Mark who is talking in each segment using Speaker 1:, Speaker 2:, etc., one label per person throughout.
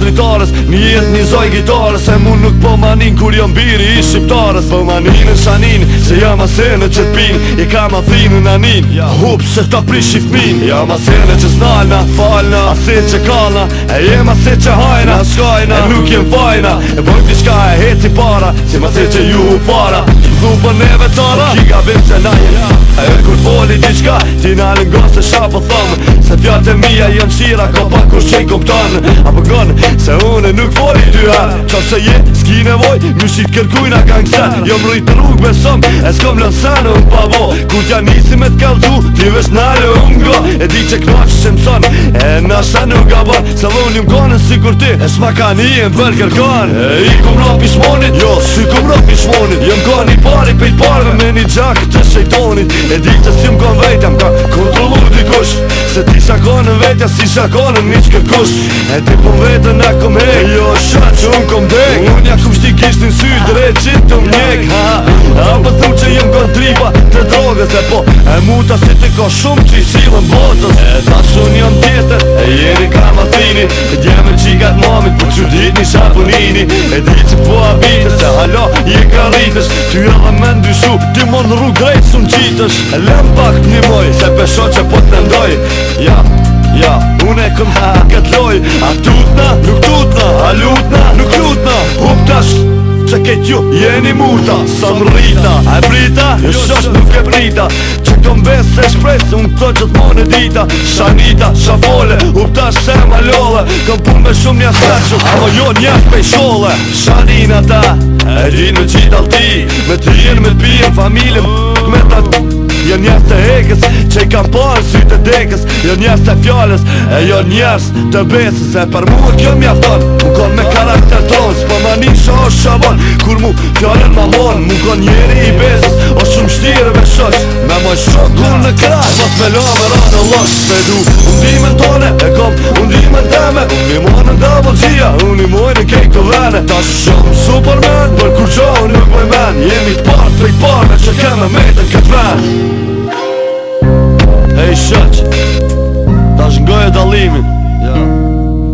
Speaker 1: dritarës Një jet një zoj gitarës E mund nuk po manin kur jam biri i shqiptarës Po manin në shanin Se jam asene që t'pin I ka ma në anin ja. Hup se ta pri fmin Jam asene që s'nalna Falna Asen që kalna E jem asen që hajna Na shkaj kem vajna E bëjt një shka e heci para Si ma se që ju u para Ki dhu për neve cara Ki ga vim që na jena E e kur foli një shka Ti në në ngos po të shabë thëmë Se fjatë e mija janë shira Ka pa kur shi kom tënë A për po Se une nuk foli ty ha Qa se je s'ki nevoj Në shi të kërkujna ka në kësa Jo më rritë rrugë me E s'kom lënë sanë Në pavo Kur t'ja nisi me t'kallëzu Ti ves nare unë go E di që knaqë që më sënë E nasha nuk gabar Se dhe unë jim konë ti E s'ma ka një e bërë kërkan E i kum rrët pishmonit Jo, si kum rrët pishmonit Jem ka një pari pejt parve Me një gjakë të shejtonit E di që si më ka në vetja Më ka kontrolu në kush Se ti sa në vetja Si sa në një kërkush E ti po vetën e kom he Jo, shatë që më kom dhe Unë ja kusht i kisht në sy Drecit të mjek A më thu që jem ka në tripa Të drogës e po E muta si të ka shumë që i silën botës E ta shumë jam tjetër E jeri kramatini E gjemë qikat Po që di vini E dhe që po a vitës Se halo, je ka rritës Ty ja me ndysu, ty mon rru grejtë sun qitësh E lem pak të një moj, se pesho që po të ndoj Ja, ja, une këm ha këtë loj A tutna, nuk tutna, a lutna, nuk lutna Hup tash, që ketë ju, jeni muta Sa më rrita, a e brita, jo shash nuk e brita do jo mbesë se shpresë Unë të që të më dita Shanita, shavole, U pëta shema lole Këm pun me shumë një stashu Amo jo njës pej shole Shanina ta E di në qital Me të rjen me të bijen familje Me ta Jo njës të hekës Që i kam parë sy të dekës Jo njës të fjallës E jo njës të besës E për mua kjo mja thonë Më konë me karakter tonë Së për mani shë është Kur mu fjallën ma monë Më konë njeri i besës O shumë me shosh ma shumë Du në krasë, mos me lo me ranë në lakë Me du, unë në tone, e kom, unë në teme Unë di në nga vëllëgjia, unë i mojnë në kejtë të vene Ta shumë, superman, për kur qo unë nuk me men Jemi të parë, prej parë, me që keme me në këtë venë Ej, shëqë, ta shëngoj e dalimin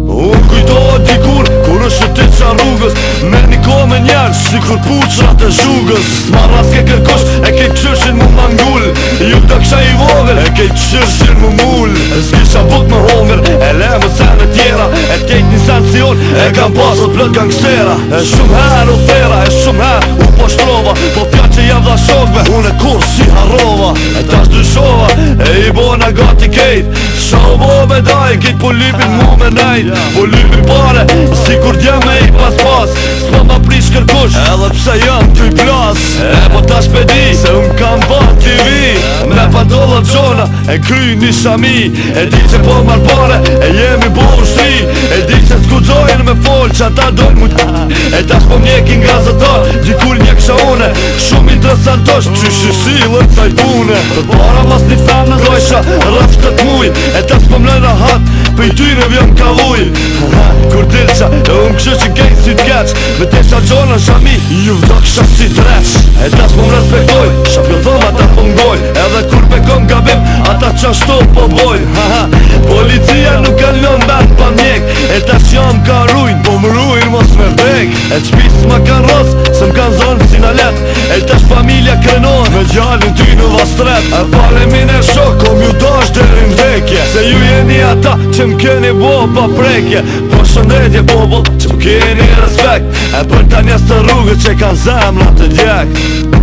Speaker 1: Unë kujtoj t'i kur në qa rrugës Me një kohë njerë, si kur puqra të shugës Ma rras ke kërkosh, e ke qërshin mu mangull Ju të kësha i vogër, e ke qërshin mu mull E s'kisha vot më hongër, e le më sen e tjera E t'kejt një e kam pasot plët gangstera E shumë herë o tjera, e shumë herë u poshtrova Po pja që jam dha shokve, unë e kur si harrova E t'ashtë dy shova, e i bona gati kejt Sa u bo me daj, kejt më po mu me naj Polipin pare, si kur dje me i pas pas Sma ma prish kërkush, edhe pse jam ty plas E po ta shpedi, se un kam ba tivi Me pa dollat gjona, e kry një shami E di që po marrë pare, e jemi bo u shri E di që s'kudzojnë me fol, që ata do mu ta E ta shpo mjekin nga zëtar, gjikur një kësha une Shumë interesantosh, që shishilën taj pune Të para mas një fanë, do i ty në vjën ka luj Kur dilë e unë kështë që gejtë si t'keq Me te qa në shami i ju vdo kështë si t'req E po ta më respektoj, shabjo thëm ata pëngoj Edhe kur pekon nga bim, ata që ashto po boj Policia nuk ka lën bërë pa mjek E ta s'jam ka rujnë, po më rujnë mos me vdek E qpisë ma ka rësë, jet E lëtë familja kënon Me gjallin ty në vastret E pare e shok Kom ju dash dhe rrim vdekje Se ju jeni ata që më keni bo pa prekje Po shëndetje bobo që më keni respekt E për ta njës të rrugët që kanë zemrat të djek